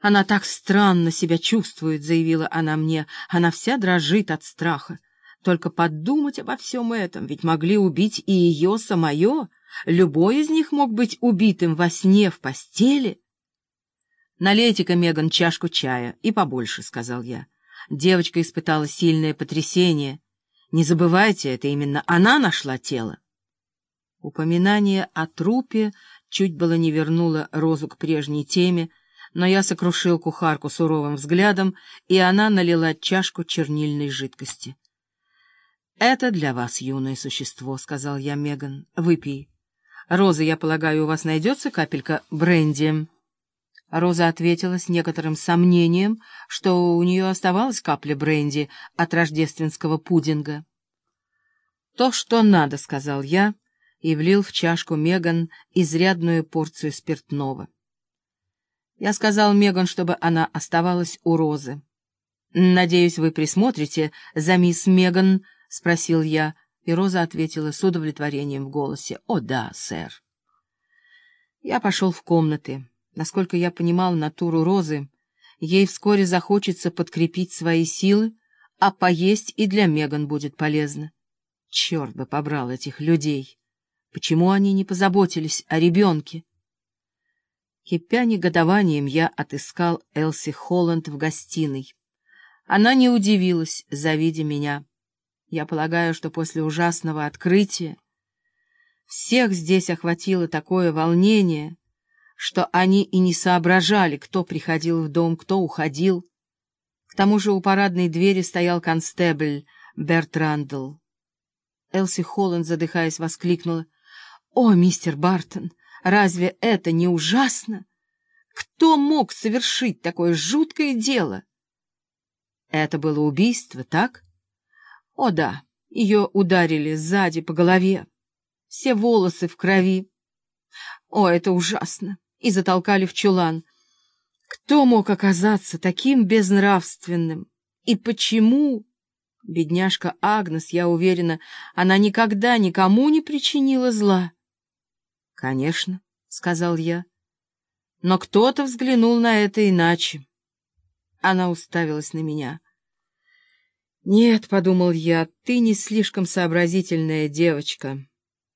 Она так странно себя чувствует, заявила она мне. Она вся дрожит от страха. Только подумать обо всем этом, ведь могли убить и ее самое. Любой из них мог быть убитым во сне в постели. «Налейте-ка, Меган, чашку чая, и побольше», — сказал я. Девочка испытала сильное потрясение. Не забывайте, это именно она нашла тело. Упоминание о трупе чуть было не вернуло Розу к прежней теме, но я сокрушил кухарку суровым взглядом, и она налила чашку чернильной жидкости. «Это для вас, юное существо», — сказал я Меган. «Выпей. Роза, я полагаю, у вас найдется капелька бренди?» Роза ответила с некоторым сомнением, что у нее оставалась капля бренди от рождественского пудинга. «То, что надо», — сказал я, и влил в чашку Меган изрядную порцию спиртного. Я сказал Меган, чтобы она оставалась у Розы. «Надеюсь, вы присмотрите за мисс Меган?» — спросил я, и Роза ответила с удовлетворением в голосе. «О да, сэр». Я пошел в комнаты. Насколько я понимал натуру Розы, ей вскоре захочется подкрепить свои силы, а поесть и для Меган будет полезно. Черт бы побрал этих людей! Почему они не позаботились о ребенке? Кипя негодованием, я отыскал Элси Холланд в гостиной. Она не удивилась, завидя меня. Я полагаю, что после ужасного открытия всех здесь охватило такое волнение, что они и не соображали, кто приходил в дом, кто уходил. К тому же у парадной двери стоял констебль Берт Рандл. Элси Холланд, задыхаясь, воскликнула. — О, мистер Бартон! Разве это не ужасно? Кто мог совершить такое жуткое дело? Это было убийство, так? О да, ее ударили сзади по голове. Все волосы в крови. О, это ужасно. И затолкали в чулан. Кто мог оказаться таким безнравственным? И почему? Бедняжка Агнес, я уверена, она никогда никому не причинила зла. — Конечно, — сказал я. Но кто-то взглянул на это иначе. Она уставилась на меня. — Нет, — подумал я, — ты не слишком сообразительная девочка.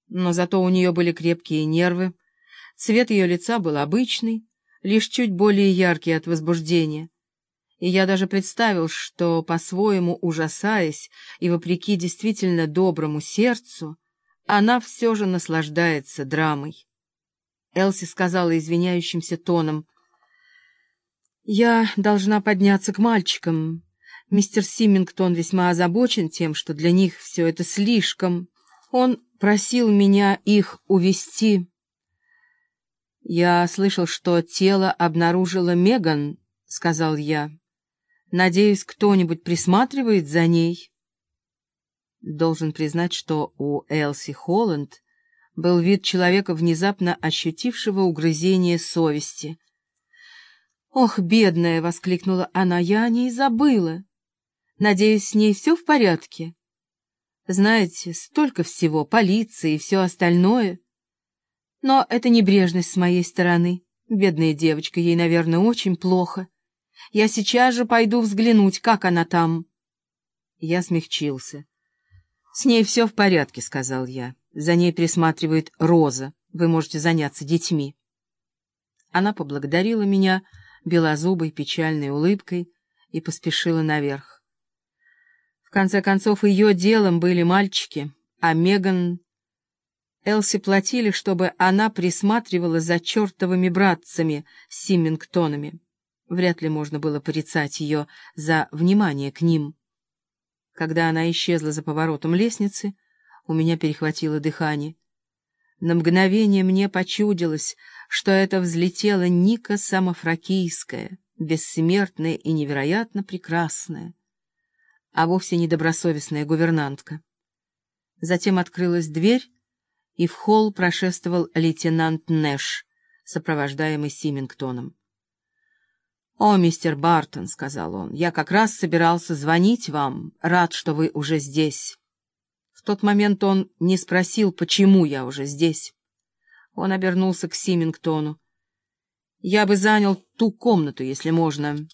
Но зато у нее были крепкие нервы. Цвет ее лица был обычный, лишь чуть более яркий от возбуждения. И я даже представил, что, по-своему ужасаясь и вопреки действительно доброму сердцу, она все же наслаждается драмой. Элси сказала извиняющимся тоном. «Я должна подняться к мальчикам. Мистер Симингтон весьма озабочен тем, что для них все это слишком. Он просил меня их увести. «Я слышал, что тело обнаружила Меган», — сказал я. «Надеюсь, кто-нибудь присматривает за ней?» Должен признать, что у Элси Холланд был вид человека, внезапно ощутившего угрызение совести. «Ох, бедная!» — воскликнула она. «Я о ней забыла. Надеюсь, с ней все в порядке. Знаете, столько всего, полиции и все остальное. Но это небрежность с моей стороны. Бедная девочка, ей, наверное, очень плохо. Я сейчас же пойду взглянуть, как она там». Я смягчился. «С ней все в порядке», — сказал я. «За ней присматривает Роза. Вы можете заняться детьми». Она поблагодарила меня белозубой печальной улыбкой и поспешила наверх. В конце концов, ее делом были мальчики, а Меган... Элси платили, чтобы она присматривала за чертовыми братцами Симмингтонами. Вряд ли можно было порицать ее за внимание к ним. Когда она исчезла за поворотом лестницы, у меня перехватило дыхание. На мгновение мне почудилось, что это взлетела Ника Самофракийская, бессмертная и невероятно прекрасная, а вовсе не добросовестная гувернантка. Затем открылась дверь, и в холл прошествовал лейтенант Нэш, сопровождаемый Симингтоном. «О, мистер Бартон», — сказал он, — «я как раз собирался звонить вам. Рад, что вы уже здесь». В тот момент он не спросил, почему я уже здесь. Он обернулся к Симингтону. Я бы занял ту комнату, если можно.